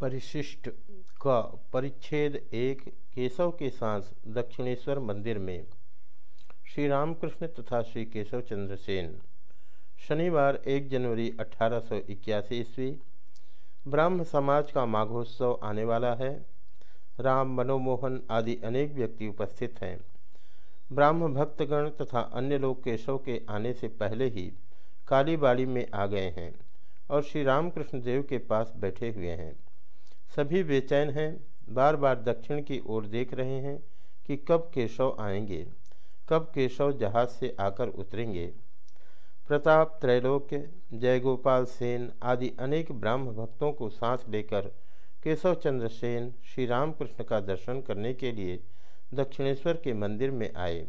परिशिष्ट का परिच्छेद एक, केशव के साथ दक्षिणेश्वर मंदिर में। श्री रामकृष्ण तथा श्री केशव चंद्र सेन शनिवार एक जनवरी अठारह सौ इक्यासी ईस्वी। ब्राह्म समाज का माघोत्सव आने वाला है। राम, मनोमोहन आदि अनेक व्यक्ति उपस्थित हैं। ब्राह्म भक्तगण तथा अन्य लोग केशव के आने से पहले ही कालीबाड़ी में आ गए हैं और श्री रामकृष्ण देव के पास बैठे हुए हैं। सभी बेचैन हैं बार बार दक्षिण की ओर देख रहे हैं कि कब केशव आएँगे, कब केशव जहाज़ से आकर उतरेंगे। प्रताप, त्रैलोक्य, जयगोपाल सेन आदि अनेक ब्राह्म भक्तों को सांस लेकर केशव चंद्र सेन श्री रामकृष्ण का दर्शन करने के लिए दक्षिणेश्वर के मंदिर में आए।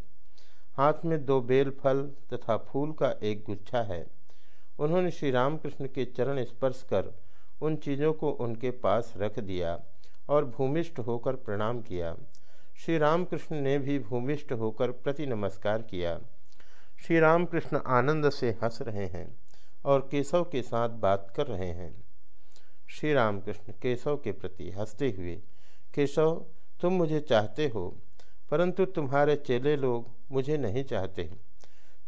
हाथ में दो बेल फल तथा फूल का एक गुच्छा है। उन्होंने श्री रामकृष्ण के चरण स्पर्श कर उन चीज़ों को उनके पास रख दिया और भूमिष्ठ होकर प्रणाम किया। श्री रामकृष्ण ने भी भूमिष्ठ होकर प्रति नमस्कार किया। श्री रामकृष्ण आनंद से हंस रहे हैं और केशव के साथ बात कर रहे हैं। श्री रामकृष्ण केशव के प्रति हँसते हुए, केशव, तुम मुझे चाहते हो, परंतु तुम्हारे चेले लोग मुझे नहीं चाहते।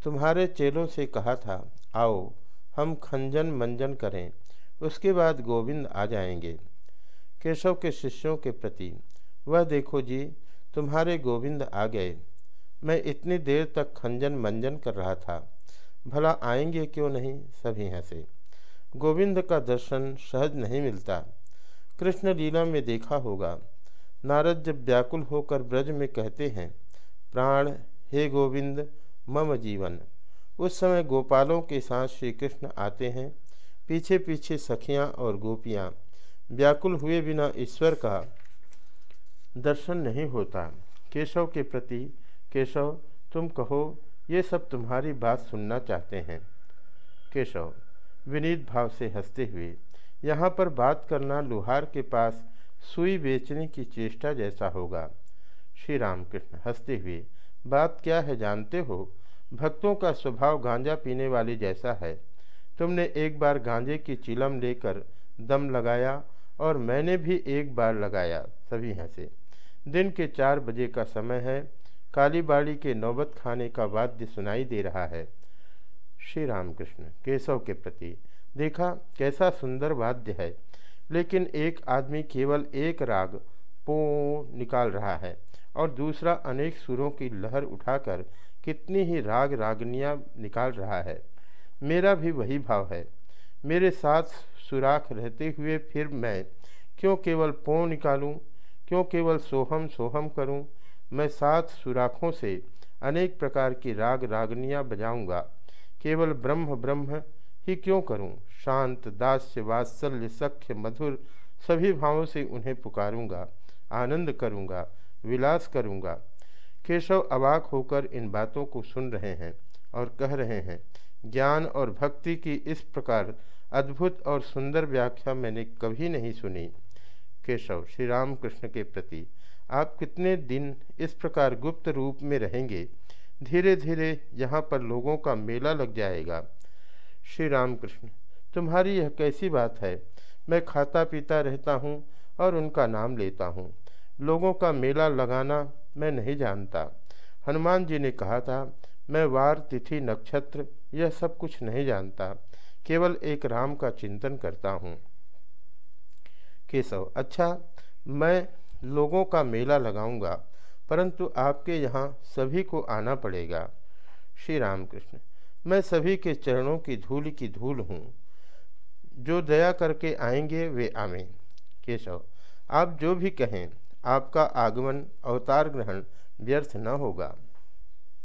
तुम्हारे चेलों से कहा था, आओ, हम खंजन मंजन करें उसके बाद गोविंद आ जाएँगे। केशव के शिष्यों के प्रति, वह देखो जी, तुम्हारे गोविंद आ गए। मैं इतनी देर तक खंजन मंजन कर रहा था। भला आएँगे क्यों नहीं सभी हंसे गोविंद का दर्शन सहज नहीं मिलता। कृष्ण लीला में देखा होगा। नारद जब व्याकुल होकर ब्रज में कहते हैं, प्राण, हे गोविंद, मम जीवन। उस समय गोपालों के साथ श्री कृष्ण आते हैं। पीछे पीछे सखियाँ और गोपियाँ। व्याकुल हुए बिना ईश्वर का दर्शन नहीं होता। केशव के प्रति, केशव, तुम कहो, ये सब तुम्हारी बात सुनना चाहते हैं। केशव विनीत भाव से हँसते हुए, यहाँ पर बात करना लोहार के पास सुई बेचने की चेष्टा जैसा होगा। श्री रामकृष्ण हँसते हुए, बात क्या है, जानते हो? भक्तों का स्वभाव गांजा पीने वाले जैसा है। तुमने एक बार गांजे की चिलम लेकर दम लगाया और मैंने भी एक बार लगाया, सभी हंसे। दिन के चार बजे का समय है। कालीबाड़ी के नौबत खाने का वाद्य सुनाई दे रहा है। श्री रामकृष्ण, केशव के प्रति। देखा, कैसा सुंदर वाद्य है। लेकिन एक आदमी केवल एक राग, पो, निकाल रहा है और दूसरा अनेक सुरों की लहर उठाकर कितनी ही राग रागनियाँ निकाल रहा है। मेरा भी वही भाव है। मेरे साथ सुराख रहते हुए फिर मैं क्यों केवल पों निकालूं, क्यों केवल सोहम सोहम करूँ? मैं सात सुराखों से अनेक प्रकार की राग रागनियाँ बजाऊँगा। केवल ब्रह्म ब्रह्म ही क्यों करूँ? शांत, दास्य, वात्सल्य, सख्य, मधुर सभी भावों से उन्हें पुकारूँगा, आनंद करूँगा, विलास करूँगा। केशव अवाक होकर इन बातों को सुन रहे हैं और कह रहे हैं ज्ञान और भक्ति की इस प्रकार अद्भुत और सुंदर व्याख्या मैंने कभी नहीं सुनी। केशव श्री राम कृष्ण के प्रति, आप कितने दिन इस प्रकार गुप्त रूप में रहेंगे? धीरे धीरे यहाँ पर लोगों का मेला लग जाएगा। श्री राम कृष्ण तुम्हारी यह कैसी बात है? मैं खाता पीता रहता हूँ और उनका नाम लेता हूँ। लोगों का मेला लगाना मैं नहीं जानता। हनुमान जी ने कहा था मैं वार, तिथि, नक्षत्र, यह सब कुछ नहीं जानता। केवल एक राम का चिंतन करता हूँ। केशव अच्छा मैं लोगों का मेला लगाऊँगा, परंतु आपके यहाँ सभी को आना पड़ेगा। श्री रामकृष्ण, मैं सभी के चरणों की धूल की धूल हूँ। जो दया करके आएँगे, वे आवें केशव, आप जो भी कहें, आपका आगमन, अवतार ग्रहण व्यर्थ न होगा।